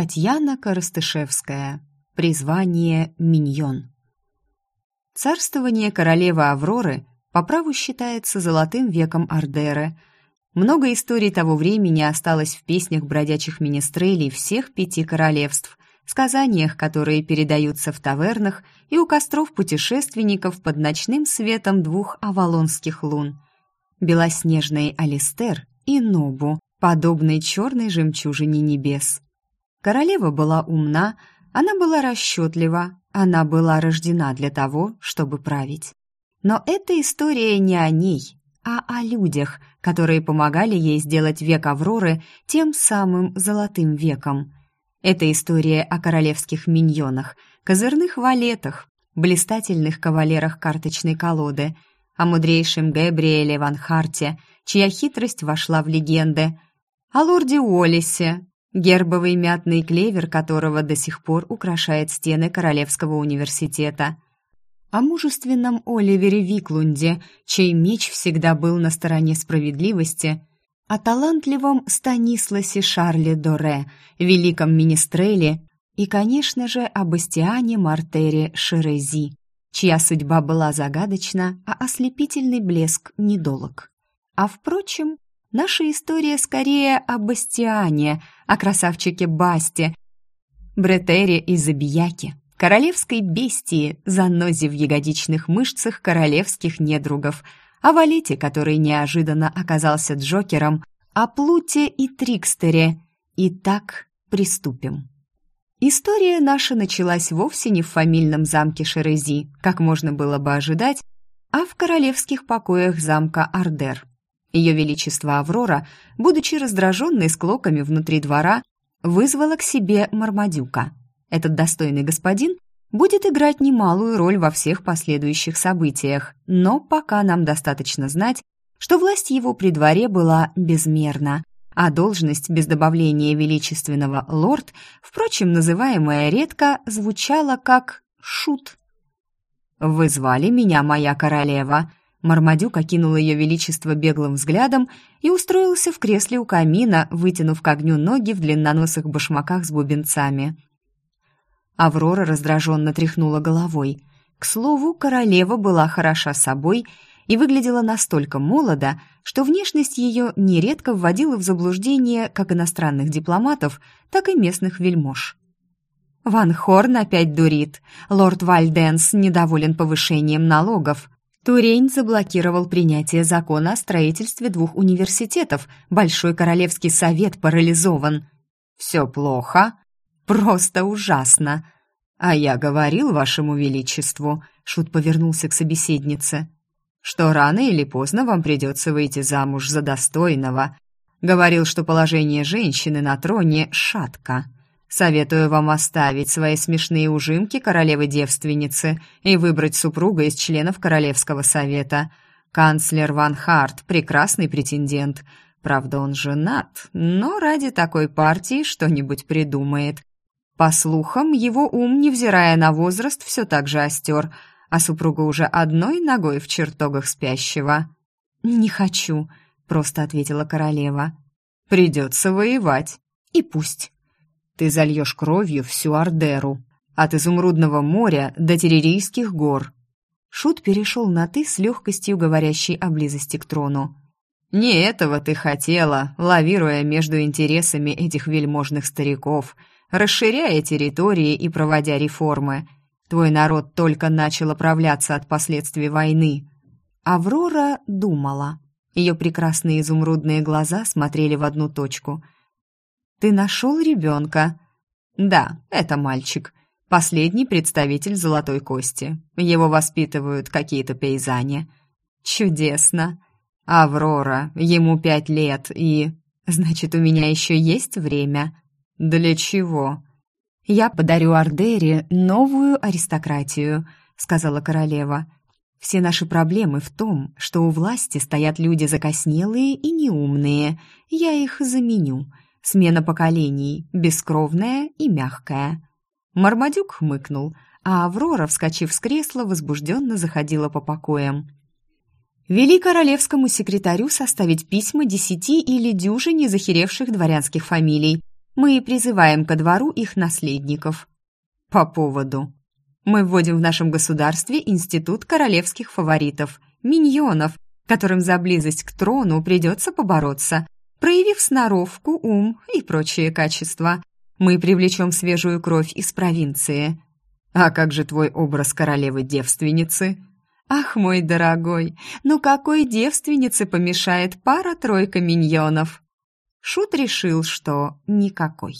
Татьяна Коростышевская. Призвание Миньон. Царствование королевы Авроры по праву считается золотым веком Ардеры. Много историй того времени осталось в песнях бродячих министрелей всех пяти королевств, сказаниях, которые передаются в тавернах и у костров путешественников под ночным светом двух авалонских лун – белоснежной Алистер и Нобу, подобной черной жемчужине небес – Королева была умна, она была расчетлива, она была рождена для того, чтобы править. Но эта история не о ней, а о людях, которые помогали ей сделать век Авроры тем самым золотым веком. Это история о королевских миньонах, козырных валетах, блистательных кавалерах карточной колоды, о мудрейшем Габриэле Ван Харте, чья хитрость вошла в легенды, о лорде Уоллесе, гербовый мятный клевер которого до сих пор украшает стены Королевского университета. О мужественном Оливере Виклунде, чей меч всегда был на стороне справедливости, о талантливом Станисласе Шарле Доре, великом министреле и, конечно же, о Бастиане Мартере Шерези, чья судьба была загадочна, а ослепительный блеск недолог. А впрочем, Наша история скорее о Бастиане, о красавчике Басте, Бретере и Забияке, королевской бестии, занозе в ягодичных мышцах королевских недругов, о Валете, который неожиданно оказался Джокером, о Плуте и Трикстере. Итак, приступим. История наша началась вовсе не в фамильном замке Шерези, как можно было бы ожидать, а в королевских покоях замка Ардер. Ее Величество Аврора, будучи раздраженной склоками внутри двора, вызвала к себе Мармадюка. Этот достойный господин будет играть немалую роль во всех последующих событиях, но пока нам достаточно знать, что власть его при дворе была безмерна, а должность без добавления величественного «лорд», впрочем, называемая редко, звучала как «шут». «Вы звали меня, моя королева», Мармадюк окинул ее величество беглым взглядом и устроился в кресле у камина, вытянув к огню ноги в длинноносых башмаках с бубенцами. Аврора раздраженно тряхнула головой. К слову, королева была хороша собой и выглядела настолько молодо, что внешность ее нередко вводила в заблуждение как иностранных дипломатов, так и местных вельмож. «Ван Хорн опять дурит. Лорд Вальденс недоволен повышением налогов», Турень заблокировал принятие закона о строительстве двух университетов. Большой Королевский совет парализован. «Все плохо?» «Просто ужасно!» «А я говорил вашему величеству», — Шут повернулся к собеседнице, «что рано или поздно вам придется выйти замуж за достойного. Говорил, что положение женщины на троне шатко». Советую вам оставить свои смешные ужимки королевы-девственницы и выбрать супруга из членов Королевского совета. Канцлер Ван Харт – прекрасный претендент. Правда, он женат, но ради такой партии что-нибудь придумает. По слухам, его ум, невзирая на возраст, все так же остер, а супруга уже одной ногой в чертогах спящего. «Не хочу», — просто ответила королева. «Придется воевать. И пусть». Ты зальешь кровью всю Ардеру, от Изумрудного моря до Терририйских гор». Шут перешел на «ты» с легкостью, говорящей о близости к трону. «Не этого ты хотела, лавируя между интересами этих вельможных стариков, расширяя территории и проводя реформы. Твой народ только начал оправляться от последствий войны». Аврора думала. Ее прекрасные изумрудные глаза смотрели в одну точку – ты нашел ребенка?» «Да, это мальчик. Последний представитель золотой кости. Его воспитывают какие-то пейзане». «Чудесно. Аврора, ему пять лет, и... Значит, у меня еще есть время?» «Для чего?» «Я подарю Ардере новую аристократию», — сказала королева. «Все наши проблемы в том, что у власти стоят люди закоснелые и неумные. Я их заменю. Смена поколений, бескровная и мягкая. Мармадюк хмыкнул, а Аврора, вскочив с кресла, возбужденно заходила по покоям. Вели королевскому секретарю составить письма десяти или дюжине захеревших дворянских фамилий. Мы призываем ко двору их наследников. По поводу. Мы вводим в нашем государстве институт королевских фаворитов, миньонов, которым за близость к трону придется побороться, проявив сноровку, ум и прочие качества. Мы привлечем свежую кровь из провинции. А как же твой образ королевы-девственницы? Ах, мой дорогой, ну какой девственнице помешает пара-тройка миньонов? Шут решил, что никакой.